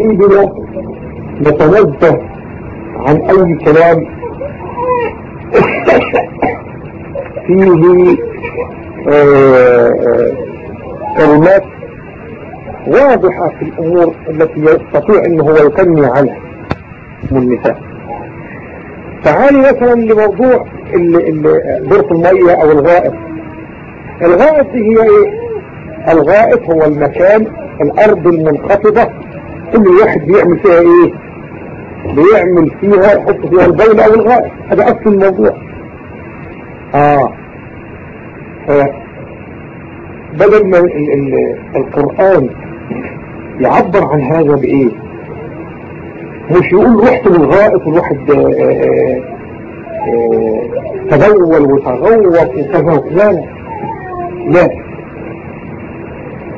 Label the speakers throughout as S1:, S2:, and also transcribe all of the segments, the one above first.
S1: سيدنا نتنزه عن أي كلام فيه آه، آه، كلمات واضحة في الأمور التي يستطيع انه هو يكني عنها من النساء. تعالي مثلا لموضوع دورة المية أو الغائط. الغائط هي إيه؟ الغائط هو المكان الأرض المنخفضة كل واحد بيعمل فيها إيه؟ بيعمل فيها يحط فيها البول أو الغائط هذا أصل الموضوع. آه. بدل ما القرآن يعبر عن هذا بإيه؟ مش يقول رحت للغائط والواحد آه، آه، آه، تبول وتغوط وكذا وكذا. لا.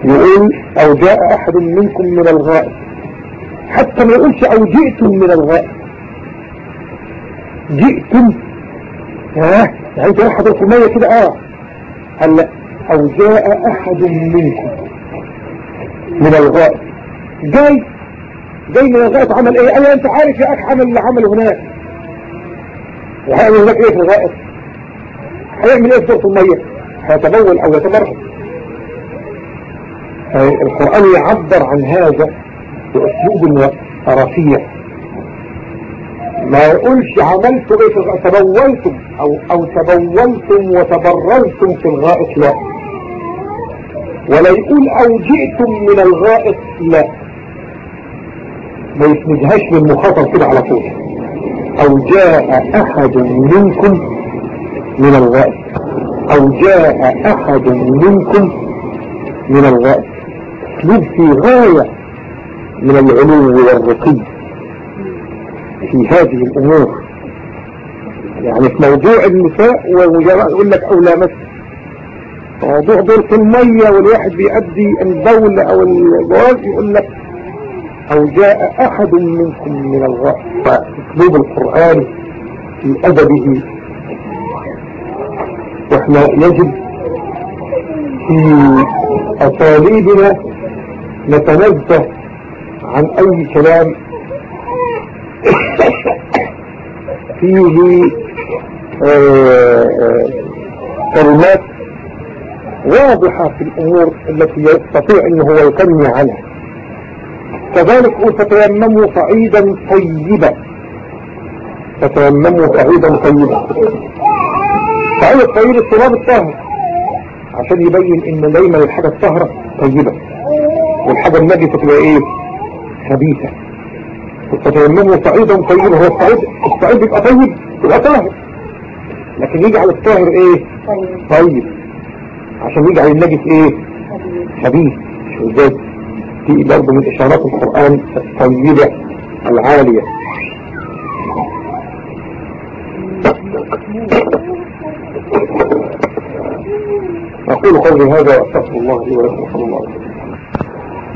S1: يقول أو جاء أحد منكم من الغائط. حتى ما يقولش أو جئتم من الغائط جئتم. ها؟ يعني أحد الكمية كده؟ آه. هلا أو جاء أحد منكم. من الغائط جاي. جاي من الغائط عمل إيه؟ أنا أنت عارف يا أخ عمل اللي عمله هناك. وهيعمل هناك إيه في الغائط؟ هيعمل إيه في دورة المية؟ هيتبول أو يتبرد القرآن يعبر عن هذا بأسلوب رفيع ما يقولش عملت إيه تبولتم أو أو تبولتم وتبرزتم في الغائط؟ لا. ولا يقول أو جئتم من الغائط؟ لا. ما يسندهاش للمخاطر كده على طول. أو جاء أحد منكم من الغائط. أو جاء أحد منكم من الغائط. أسلوب في غاية من العلو والرقي. في هذه الأمور. يعني في موضوع النساء ويقول لك أو لا مثل. موضوع دورة المية والواحد بيأدي الدولة أو الجواز يقول لك أو جاء أحد منكم من الغائط فاسلوب القرآن في أدبه. وإحنا يجب في أساليبنا نتنزه عن أي كلام فيه آه، آه، كلمات واضحة في الأمور التي يستطيع إنه هو يكني عنها. كذلك فتيمموا صعيدا طيبا. فتيمموا صعيدا طيبا. صعيد الطيب التراب الطاهر عشان يبين إن دايما الحاجة الطاهرة طيبة. والحاجة النجسة تبقى إيه؟ خبيثة. فتيمموا صعيدا طيبا. هو الصعيد الصعيد يبقى طيب يبقى طاهر. لكن يجعل الطاهر إيه؟ طيب. عشان يجعل النجس إيه؟ خبيث. إزاي؟ دي برضه من إشارات القرآن الطيبة العالية. أقول قولي هذا وأستغفر الله لي ولكم صلى الله عليه وسلم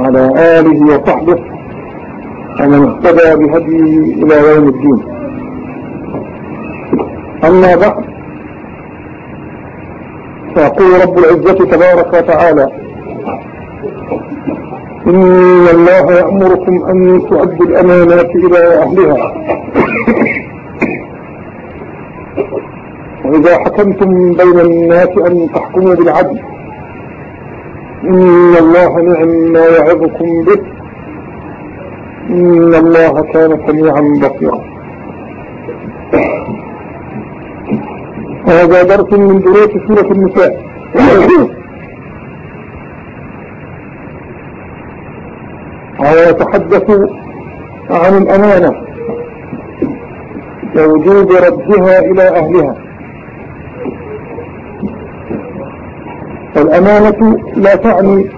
S1: وعلى آله وصحبه ومن اهتدى بهديه إلى يوم الدين. أما بعد فيقول رب العزة تبارك وتعالى إن الله يأمركم أن تؤدوا الأمانات إلى أهلها. وإذا حكمتم بين الناس أن تحكموا بالعدل إن الله نعم ما يعظكم به. إن الله كان سميعا بصيرا. هذا درس من دروس سورة النساء. ويتحدث عن الأمانة. ووجوب ردها إلى أهلها. الأمانة لا تعني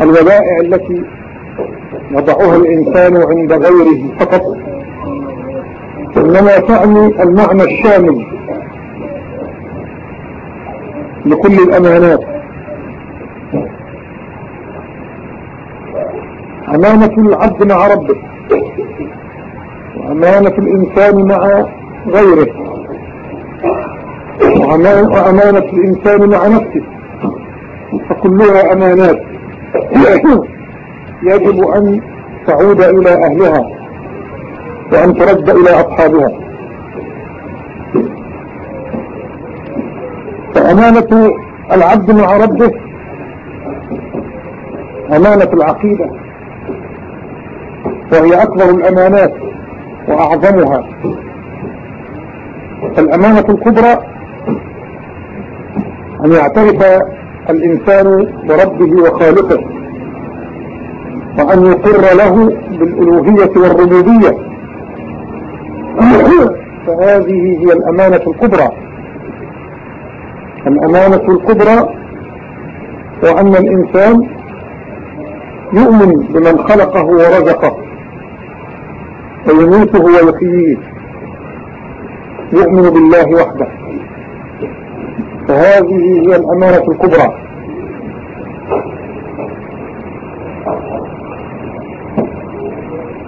S1: الودائع التي يضعها الإنسان عند غيره فقط إنما تعني المعنى الشامل لكل الأمانات. أمانة العبد مع ربه وأمانة الإنسان مع غيره. وأمانة الإنسان مع نفسه. فكلها أمانات. يجب أن تعود إلى أهلها وأن ترد إلى أصحابها. فأمانة العبد مع ربه أمانة العقيدة. وهي أكبر الأمانات وأعظمها. الأمانة الكبرى أن يعترف الإنسان بربه وخالقه وأن يقر له بالألوهية والربوبية. فهذه هي الأمانة الكبرى. الأمانة الكبرى وأن الإنسان يؤمن بمن خلقه ورزقه ويميته ويحييه يؤمن بالله وحده. فهذه هي الأمانة الكبرى.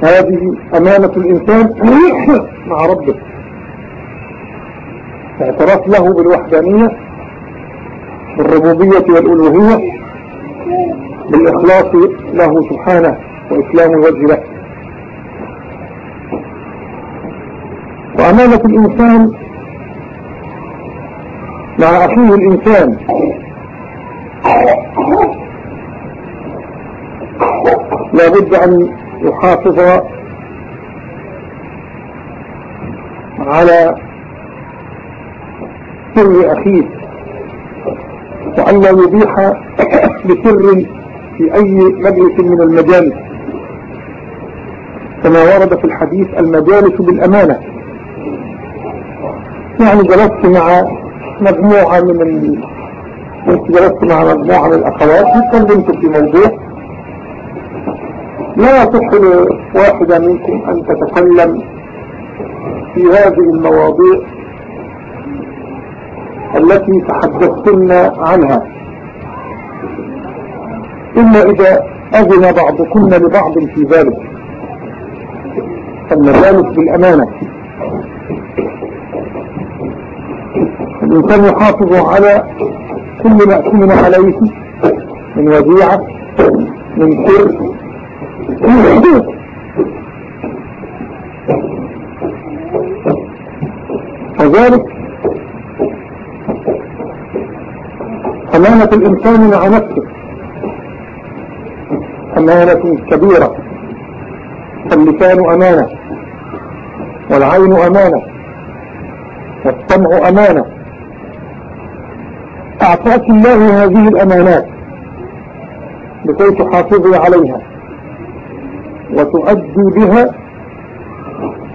S1: هذه أمانة الإنسان مع ربه. اعتراف له بالوحدانية بالربوبية والألوهية بالإخلاص له سبحانه وإسلام الوجه له. وأمانة الإنسان مع أخيه الإنسان. لا بد أن يحافظ على سر أخيه وأن لا يبيح بسر في أي مجلس من المجالس. كما ورد في الحديث المجالس بالأمانة. يعني جلست مع مجموعة من ال... جلست مع مجموعة من الأخوات وتكلمت في موضوع؟ لا يصح لواحدة منكم أن تتكلم في هذه المواضيع التي تحدثتن عنها. إلا إذا أذن بعضكن لبعض في ذلك. فالمجالس بالأمانة الإنسان يحافظ على كل ما أتمن عليه من وديعة من سر وذلك أمانة الإنسان مع نفسه. أمانة كبيرة. فاللسان أمانة. والعين أمانة. والسمع أمانة. أعطاك الله هذه الأمانات لكي تحافظي عليها وتؤدي بها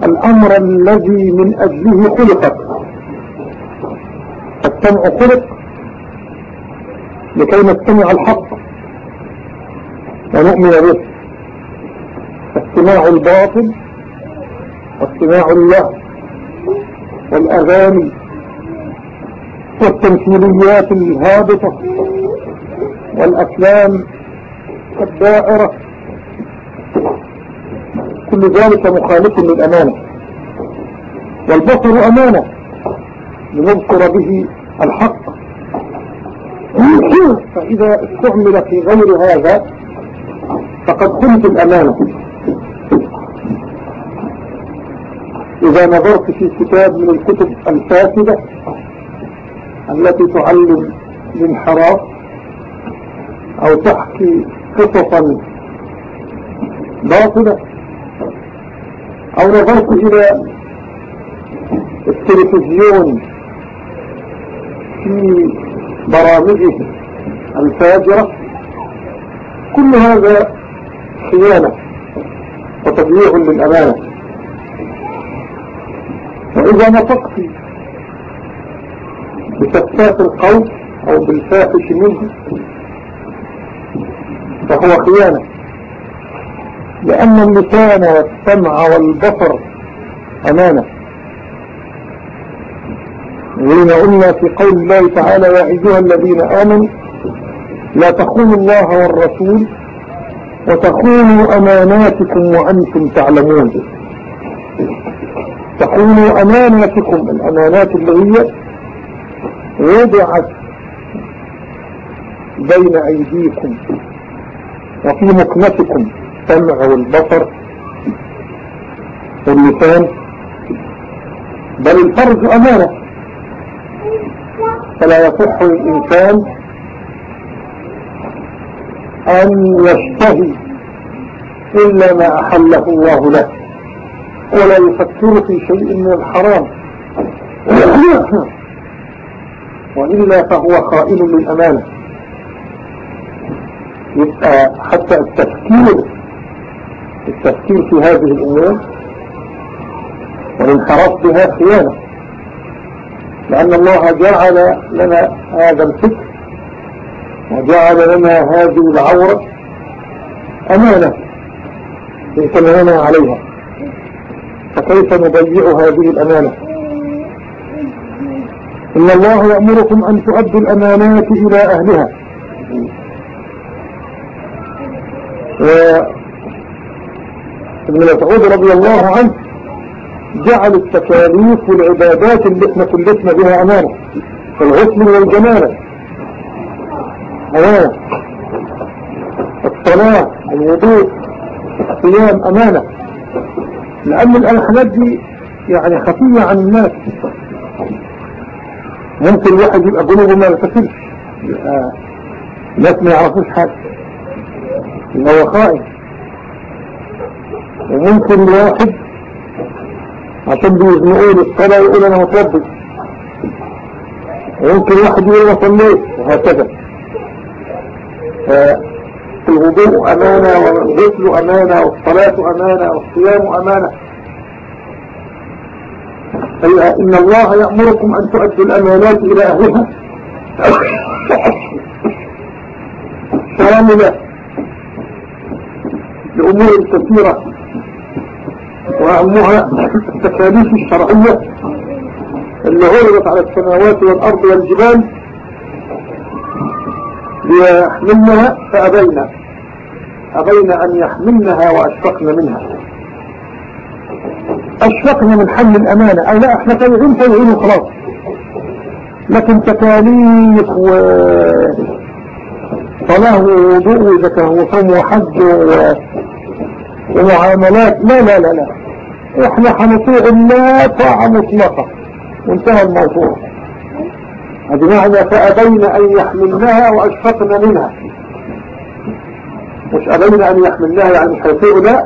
S1: الأمر الذي من أجله خلقت السمع خلق لكي نستمع الحق ونؤمن به. استماع الباطل واستماع الله والأغاني والتمثيليات الهابطة. والأفلام الدائرة. كل ذلك مخالف للأمانة. والبصر أمانة. لنذكر به الحق. فإذا استعمل في غير هذا فقد كنت الأمانة. إذا نظرت في كتاب من الكتب الفاسدة التي تعلم الانحراف أو تحكي قصصا باطلة أو نظرت إلى التلفزيون في برامجه الفاجرة كل هذا خيانة وتضييع للأمانة. وإذا نطقت بسفاف القول أو بالفاحش منه فهو خيانة. لأن اللسان والسمع والبصر أمانة. وإن قلنا في قول الله تعالى يا أيها الذين آمنوا لا تخونوا الله والرسول وتخونوا أماناتكم وأنتم تعلمون. تخونوا أماناتكم الأمانات اللي هي وضعت بين أيديكم وفي مكنتكم السمع والبصر واللسان. بل الفرج أمانة. فلا يصح للإنسان أن يشتهي إلا ما أحله الله له. ولا يفكر في شيء من الحرام. وإلا فهو خائن للأمانة يبقى حتى التفكير التفكير في هذه الأمور والانحراف بها خيانة. لأن الله جعل لنا هذا الفكر وجعل لنا هذه العورة أمانة يتمنى عليها. فكيف نضيع هذه الأمانة؟ إن الله يأمركم أن تؤدوا الأمانات إلى أهلها. ابن مسعود رضي الله عنه جعل التكاليف والعبادات اللي إحنا كلفنا بها أمانة الغسل والجمالة أمانة. الصلاة الوضوء الصيام أمانة. لأن الحاجات دي يعني خفية عن الناس. ممكن الواحد يبقى قلوبه ما يتصلش. الناس ما يعرفوش حاجة. هو خائن. وممكن واحد عشان بيزنقوا له الصلاة يقول أنا متربي وممكن واحد يقول أنا صليت وهكذا. فالوضوء أمانة والغسل أمانة والصلاة أمانة والصيام أمانة. إن الله يأمركم أن تؤدوا الأمانات إلى أهلها. شاملة لأمور كثيرة. وأهمها التكاليف الشرعية اللي عرضت على السماوات والأرض والجبال ليحملنها فأبينا. أبينا أن يحملنها وأشفقن منها. أشفقنا من حمل الأمانة. أو لا إحنا تايعين تايعين وخلاص. لكن تكاليف و صلاة ووضوء إذا كان هو صوم وحج و... ومعاملات لا لا لا لا. إحنا هنطيع الله طاعة مطلقة. وانتهى الموضوع. معنى فأبين أن يحملناها وأشفقنا منها. مش أبين أن يحملناها يعني مش لا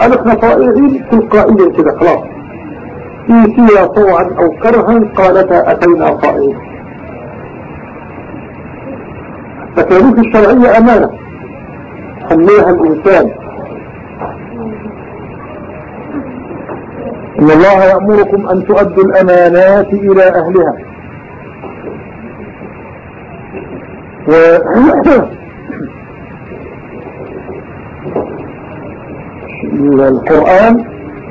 S1: قال إحنا طائعين تلقائيا كده خلاص. في فيها طوعا أو كرها قالتا أتينا طائعين التكاليف الشرعية أمانة. حملها الإنسان. إن الله يأمركم أن تؤدوا الأمانات إلى أهلها. و القرآن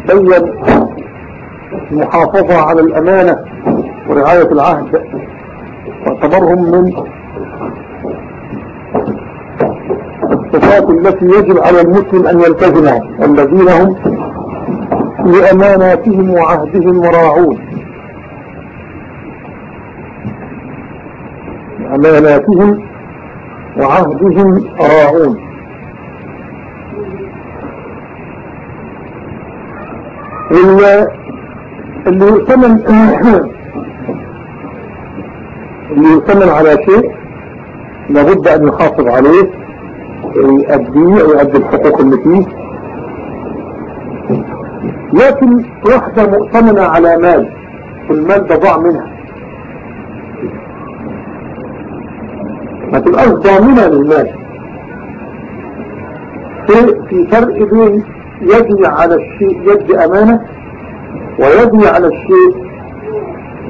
S1: بين المحافظة على الأمانة ورعاية العهد واعتبرهم من الصفات التي يجب على المسلم أن يلتزمها والذين هم لأماناتهم وعهدهم راعون لأماناتهم وعهدهم راعون. اللي يؤتمن اللي يؤتمن على شيء لابد أن يحافظ عليه يؤديه ويؤدي الحقوق اللي فيه. لكن واحدة مؤتمنة على مال المال ده ضاع منها. ما تبقاش ضامنة للمال. في فرق بين يجري على الشيء يد أمانة ويجري على الشيء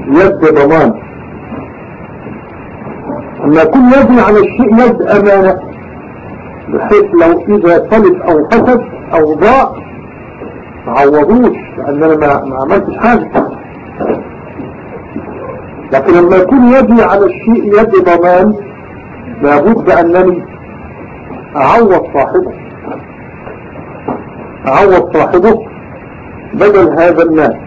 S1: يد ضمان. أما يكون يجري على الشيء يد أمانة بحيث لو إذا طلب أو فسد أو ضاع ما عوضوش لأن أنا ما, عملتش حاجة. لكن لما يكون يدي على الشيء يد ضمان لابد أنني أعوض صاحبه. اعوض صاحبه بدل هذا المال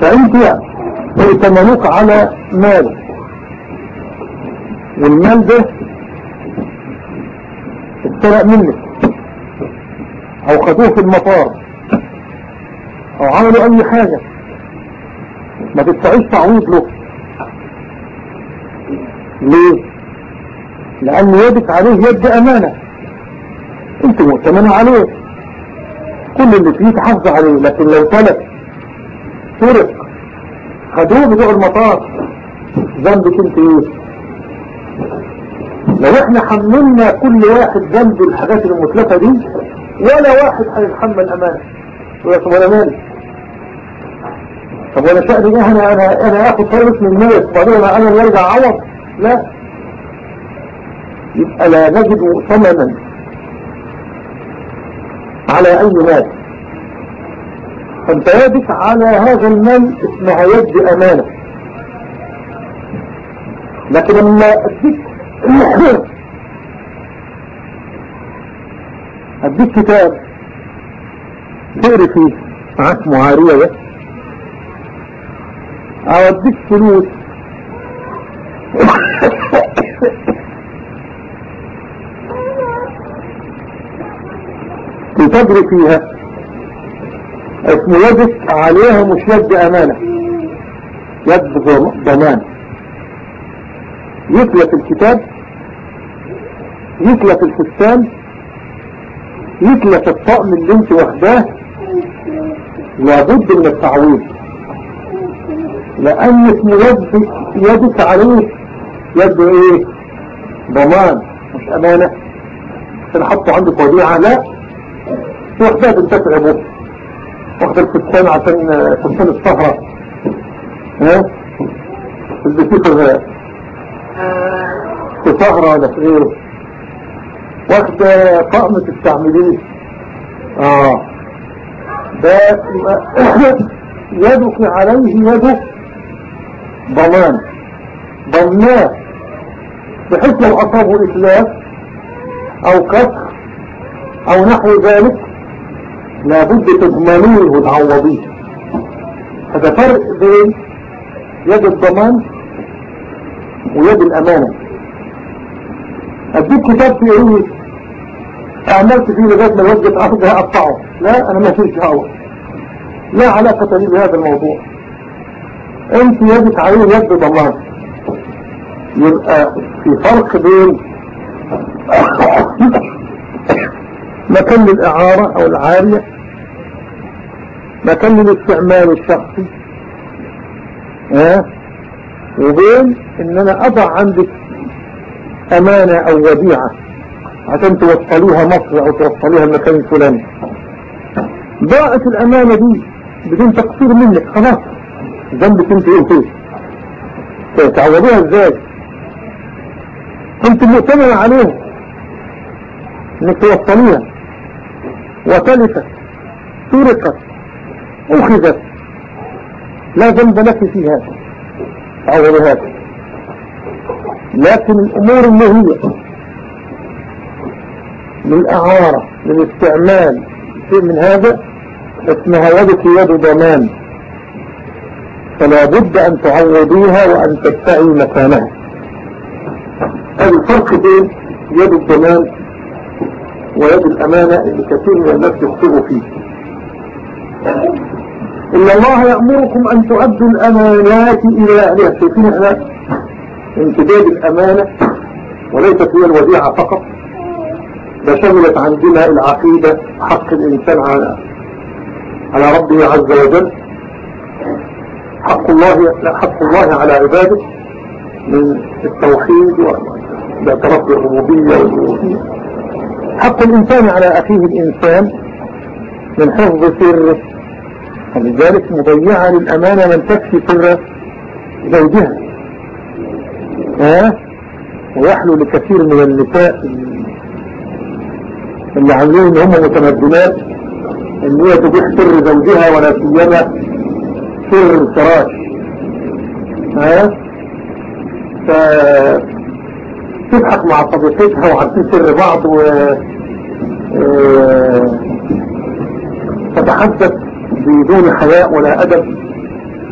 S1: فأنت ائتمنوك على مال. والمال ده اتسرق منك أو خدوه في المطار أو عملوا أي حاجة. ما تدفعيش تعويض له. ليه؟ لأن يدك عليه يد أمانة. أنت مؤتمن عليه. كل اللي فيه تحافظ عليه لكن لو تلف سرق خدوه بتوع المطار ذنبك أنت إيه؟ لو إحنا حملنا كل واحد ذنب الحاجات المتلفة دي ولا واحد هيتحمل أمانة. طب أنا مالي طب وأنا شأني إيه؟ أنا أنا أنا آخد فلوس من الناس وبعدين أنا ارجع أعوض. لا. يبقى لا نجد ثمنا على أي مال. فانت يدك على هذا المال اسمها يد أمانة. لكن لما اديك اديك كتاب تقري فيه معاك معارية ده أو اديك فلوس. تجري فيها. اسم يدك عليها مش يد أمانة. يد ضمان. يتلف الكتاب. يتلف الفستان. يتلف الطقم اللي انت واخداه. لابد من التعويض. لأن اسم يد يدك عليه. يد إيه؟ ضمان مش أمانة. عشان حطه عندك وديعة لا. واخدها تنتفع به واخد الفستان عشان فستان السهرة ها؟ البسيطة في سهرة ولا في غيره. واخدة طقم تستعمليه آه. ده يدك عليه يده ضمان. ضمناه. بحيث لو أصابه إتلاف أو كسر أو نحو ذلك لابد تضمنوه وتعوضيه هذا فرق بين يد الضمان ويد الأمانة. أديك كتاب في إيه أعملت فيه لغاية ما الوجه أخذ أقطعه. لا أنا ما فيش دعوة. لا علاقة لي بهذا الموضوع. أنت يدك عليه يد ضمان يبقى في فرق بين مكان للإعارة أو العارية مكان للاستعمال الشخصي. ها؟ وبين إن أنا أضع عندك أمانة أو وديعة عشان توصليها مصر أو توصليها المكان الفلاني. ضاعت الأمانة دي بدون تقصير منك خلاص. ذنبك انت إيه؟ فيه تعوضوها إزاي؟ انت مؤتمن عليها إنك توصليها وتلفت سرقت أخذت. لا ذنب لك في هذا تعوض هذا لكن الأمور اللي هي للأعارة للاستعمال شيء من هذا اسمها يدك يد ضمان. فلا بد أن تعوضيها وأن تدفعي مكانها. الفرق بين يد الضمان ويد الأمانة اللي كثير من الناس يخطئوا فيه. إن الله يأمركم أن تؤدوا الأمانات إلى أهلها شايفين إحنا امتداد الأمانة وليست هي الوديعة فقط ده شملت عندنا العقيدة حق الإنسان على على ربه عز وجل. حق الله حق الله على عباده من التوحيد والاعتراف بالربوبية والألوهية حق الإنسان على أخيه الإنسان من حفظ سره. فلذلك مضيعة للأمانة من تكفي سر زوجها. ها؟ ويحلو لكثير من النساء اللي عاملين إن هم متمدنات إن هي تبيح سر زوجها ولا سيما سر الفراش ها؟ ف تضحك مع صديقتها وعارفين سر بعض و تتحدث بدون حياء ولا أدب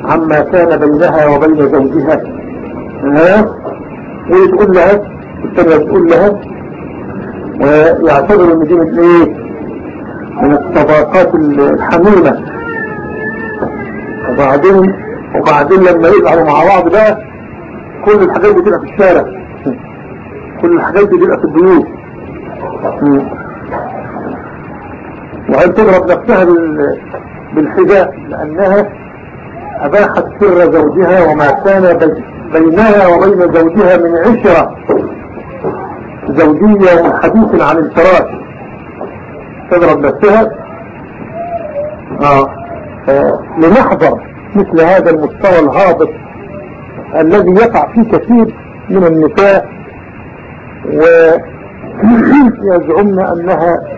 S1: عما كان بينها وبين زوجها. ها؟ وتقول لها الثانية تقول لها ويعتبر ان دي من من الصداقات الحميمة. وبعدين وبعدين لما يزعلوا مع بعض بقى كل الحاجات دي تبقى في الشارع. كل الحاجات دي تبقى في البيوت. وهي تضرب نفسها بالحجاب لأنها أباحت سر زوجها وما كان بينها وبين زوجها من عشرة زوجية وحديث عن الفراش تضرب نفسها آه. آه. لنحضر مثل هذا المستوى الهابط الذي يقع فيه كثير من النساء ويزعمن أنها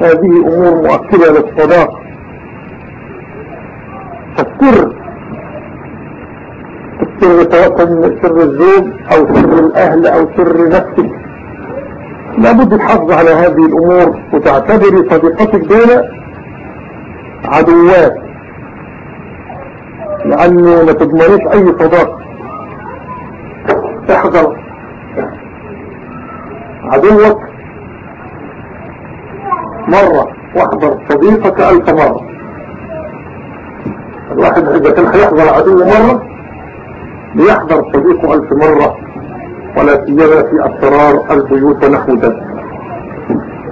S1: هذه أمور مؤكدة للصداقة فالسر السر سواء سر الزوج أو سر الأهل أو سر نفسك. لابد الحفظ على هذه الأمور وتعتبري صديقتك دول عدوات. لأنه ما تضمنيش أي صداقة احذر. عدوك مرة واحضر صديقك ألف مرة. الواحد إذا كان هيحضر عدو مرة ليحضر صديقه ألف مرة ولا سيما في أسرار البيوت ونحو ذلك.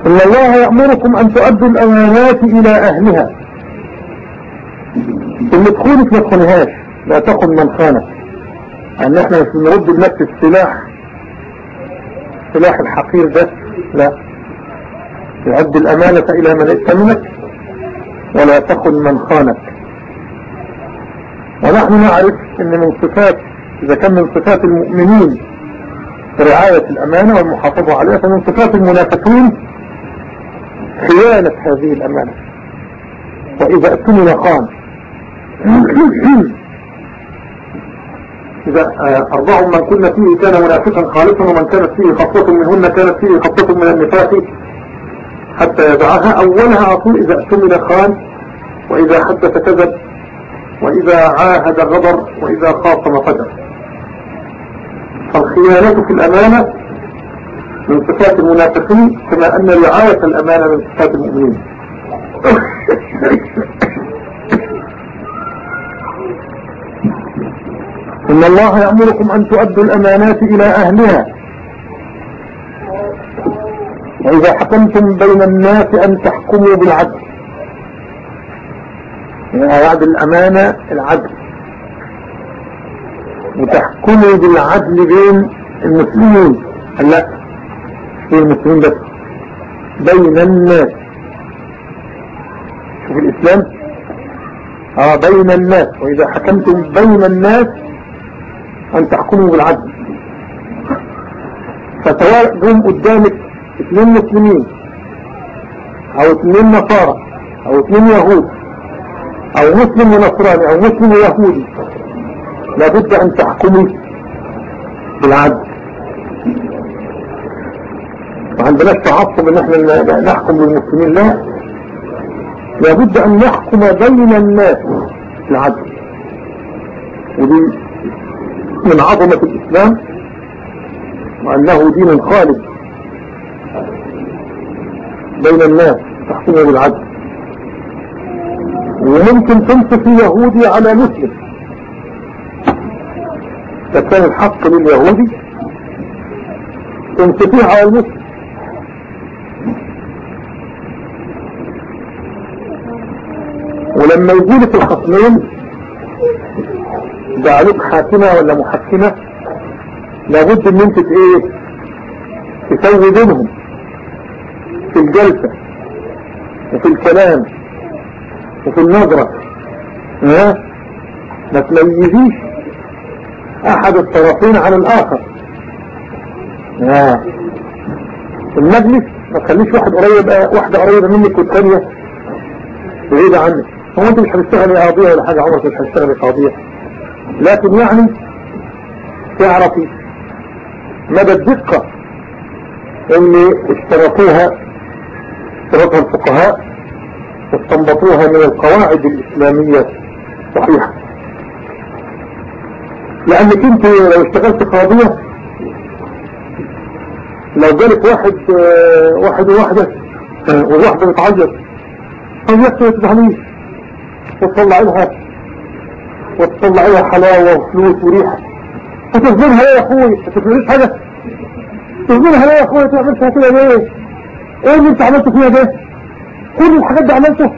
S1: إن الله يأمركم أن تؤدوا الأمانات إلى أهلها. إن تخونك ما تخونهاش لا تخن من خانك. أن إحنا مش بنرد بنفس السلاح سلاح الحقير ده لا. يعد الأمانة إلى من ائتمنك ولا تخن من خانك. ونحن نعرف أن من صفات إذا كان من صفات المؤمنين رعاية الأمانة والمحافظة عليها فمن صفات المنافقين خيانة هذه الأمانة. وإذا أتمن خان. إذا آه، أربع من كنا فيه كان منافقا خالصا ومن كانت فيه خطة منهن كانت فيه خطة من النفاق. حتى يدعها أولها أقول إذا أتمن خان وإذا حدث كذب وإذا عاهد غدر وإذا خاصم فجر. فالخيانة في الأمانة من صفات المنافقين كما أن رعاية الأمانة من صفات المؤمنين. إن الله يأمركم أن تؤدوا الأمانات إلى أهلها. وإذا حكمتم بين الناس أن تحكموا بالعدل. وعد الأمانة العدل. وتحكموا بالعدل بين المسلمين. لا في المسلمين بس. بين الناس. شوف الإسلام. آه بين الناس. وإذا حكمتم بين الناس أن تحكموا بالعدل. فتواء جم قدامك اثنين مسلمين أو اثنين نصارى أو اثنين يهود أو مسلم ونصراني أو مسلم ويهودي لابد أن تحكمي بالعدل. ما عندناش تعصب إن إحنا نحكم للمسلمين لا. لابد أن نحكم بين الناس بالعدل. ودي من عظمة الإسلام وأنه دين خالد بين الناس تحكمه بالعدل. وممكن تنصف يهودي على مسلم. فكان الحق لليهودي تنصفيه على المسلم. ولما يجيلك الخصمين جعلوك حاكمة ولا محكمة لابد ان انت إيه؟ تسوي بينهم. في الجلسة وفي الكلام وفي النظرة. ها؟ ما تميزيش أحد الطرفين عن الآخر. ها؟ المجلس ما تخليش واحد قريب واحدة قريبة منك والثانية بعيدة عنك. هو أنت مش هتشتغلي قاضية ولا حاجة عمرك مش هتشتغلي قاضية. لكن يعني تعرفي مدى الدقة اللي اشترطوها اشترطها الفقهاء واستنبطوها من القواعد الإسلامية صحيحة لأنك انت لو اشتغلت قاضية لو جالك واحد واحد وواحدة والواحدة بتعيط يكتب تتعليش وتطلع لها وتطلع لها حلاوة وفلوس وريحة. هتظلمها يا أخوي تفهمش حاجة؟ تظلمها يا أخوي تعمل فيها كده ليه؟ إيه اللي انت عملته فيها ده؟ كل الحاجات دي عملته؟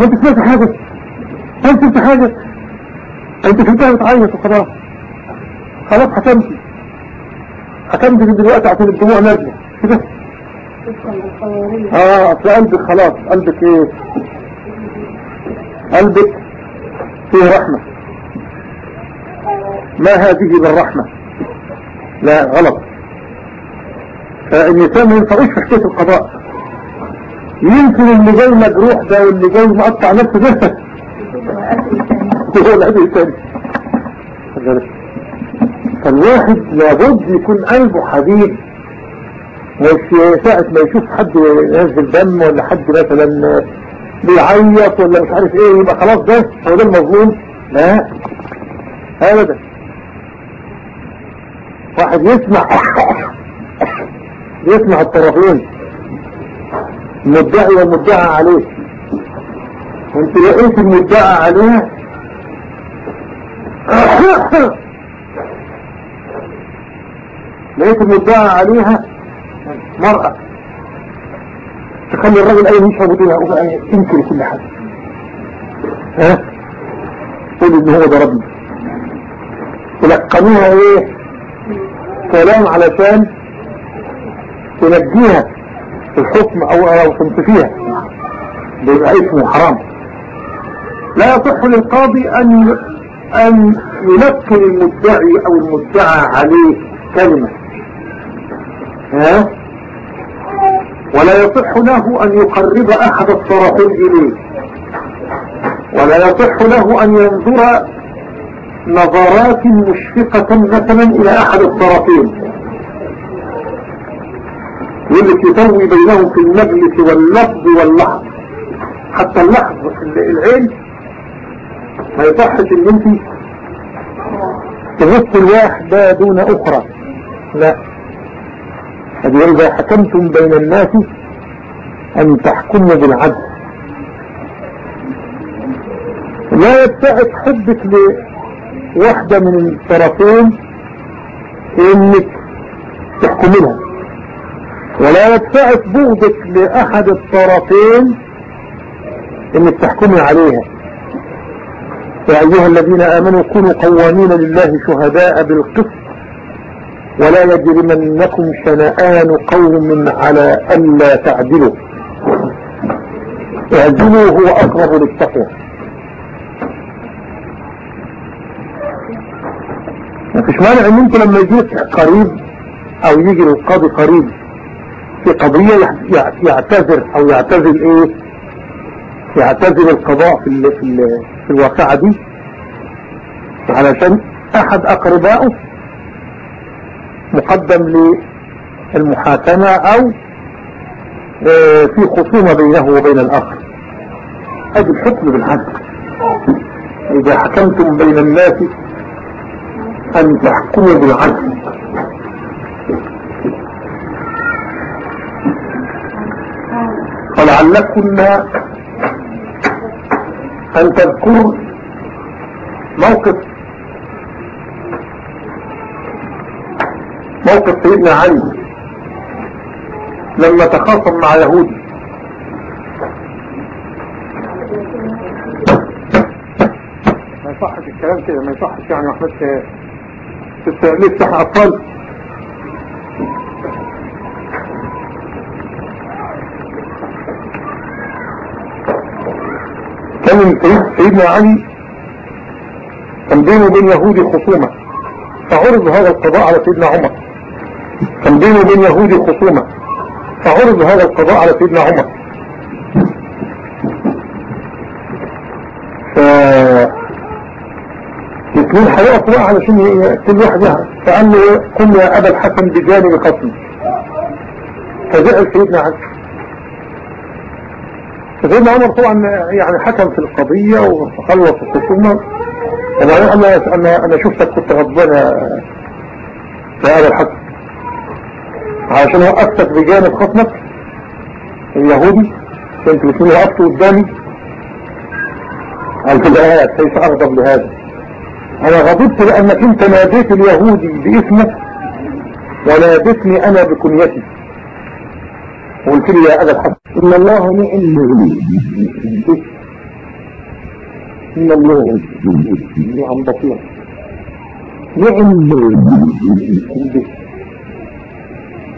S1: انت سمعت حاجة؟ انت سمعت حاجة؟ انت كنت بتعيط وخلاص. خلاص حكمتي حكمتي دلوقتي عشان الدموع نازلة. كده؟ آه أصل قلبك خلاص. قلبك إيه؟ قلبك فيه رحمة. ما هذه بالرحمة؟ لا غلط. فالنساء ما ينفعوش في حكاية القضاء. يمكن اللي جاي مجروح ده واللي جاي مقطع نفسه ده. هو العدو الثاني. فالواحد لابد يكون قلبه حديد مش ساعة ما يشوف حد ينزل دم ولا حد مثلا بيعيط ولا مش عارف إيه يبقى خلاص ده هو ده المظلوم. لا. ابدا. واحد يسمع. يسمع الطرفين. مدعي ومدعى عليه. وانت لقيت المدعى عليه؟ لقيت المدعى عليها؟ مرأة. تخلي الرجل إيه يشرب وتقولها وبقى تنكر كل حاجة ها؟ تقول ان هو ضربني. تلقنيها إيه؟ كلام علشان تنجيها في الحكم أو أو تنصفيها. بيبقى اسمه حرام. لا يصح للقاضي أن أن ينكر المدعي أو المدعى عليه كلمة. ها؟ ولا يصح له أن يقرب أحد الطرفين إليه. ولا يصح له أن ينظر نظرات مشفقة مثلا إلى أحد الطرفين. واللي يسوي بينهم في المجلس واللفظ واللحظ. حتى اللحظ العين ما يصحش ان انت تغص الواحدة دون أخرى. لا. هذه إذا حكمتم بين الناس أن تحكموا بالعدل. لا يبتعد حبك لواحدة من الطرفين إنك تحكمي لها ولا يبتعد بغضك لأحد الطرفين انك تحكمي عليها. يا أيها الذين آمنوا كونوا قوامين لله شهداء بالقسط ولا يجرمنكم شنآن قوم على ألا تعدلوا. اعدلوا هو أقرب للتقوى. ما فيش مانع إن انت لما يجيك قريب أو يجي القاضي قريب في قضية يعتذر أو يعتزل إيه؟ يعتزل القضاء في ال في, ال في الواقعة دي. علشان أحد أقربائه مقدم للمحاكمة أو آه في خصومة بينه وبين الآخر. ادي الحكم بالعدل. إذا حكمتم بين الناس أن تحكموا بالعدل. فلعلكن أن تذكروا موقف موقف سيدنا علي لما تخاصم مع يهودي. ما يصحش الكلام كده ما يصحش يعني احمد لسه أطفال. كان سيدنا علي كان بينه وبين يهودي خصومة. فعرض هذا القضاء على سيدنا عمر. كان بينه وبين يهودي خصومة. فعرض هذا القضاء على سيدنا عمر. ف الاثنين هيقفوا علشان كل واحد فقال له قم يا أبا الحسن بجانب خصمي فزعل سيدنا علي سيدنا عمر طبعا يعني حكم في القضية وخلص الخصومة قال له أنا أنا شفتك كنت غضبان يا أبا الحسن عشان وقفتك بجانب خصمك اليهودي. كنت بتقول وقفت قدامي. قال في الآيات كيف أغضب لهذا؟ أنا غضبت لأنك أنت ناديت اليهودي باسمك ونادتني أنا بكنيتي. وقلت لي يا أبا الحسن إن الله نعم إن الله نعم نعم به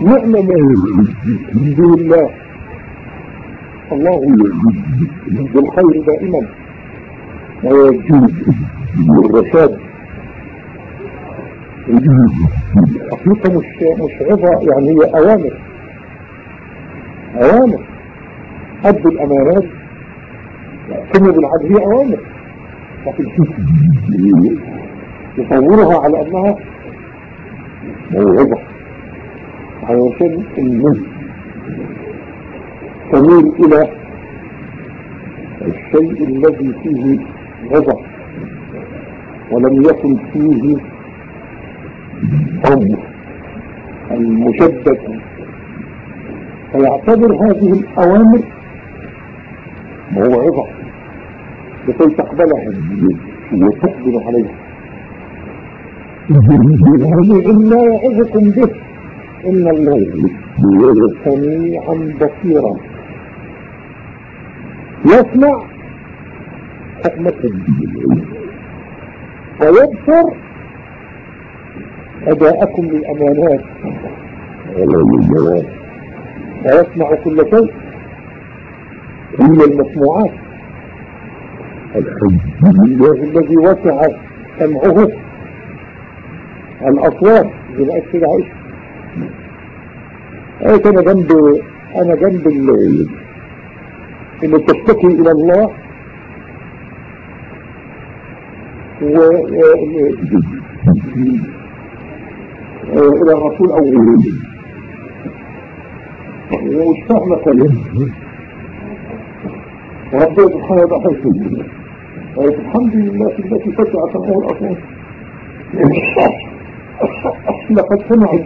S1: نعم به الله الله بالخير دائما. ويجوز بالرشاد حقيقة مش مش عظة يعني هي أوامر. أوامر. أدوا الأمانات. يأتموا بالعدل هي أوامر. لكن يصورها على أنها موعظة علشان الناس تميل إلى الشيء الذي فيه غضب ولم يكن فيه حب. المشدد فيعتبر هذه الأوامر موعظة لكي تقبلها وتقبل عليها. إلا يعظكم به. إن الله سميعا بصيرا. يسمع حكمة ويبصر أداءكم للأمانات. ويسمع كل شيء. إلا المسموعات الحمد لله الذي وسع سمعه. الأصوات كده عايش إيه أنا جنب أنا جنب اللي تشتكي إلى الله. و إلى الرسول أو ومش فاهمة كلمة وربنا سبحانه وتعالى الحمد لله التي فتح سمعه الأصوات لقد سمعت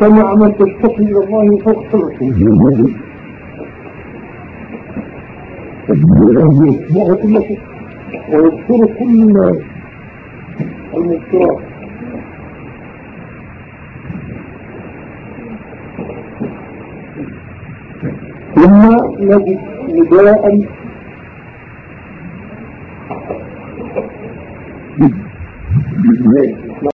S1: سمع. من تشتكي إلى الله فاغفر يسمع كل شيء ويبصر ثم نجد نداء.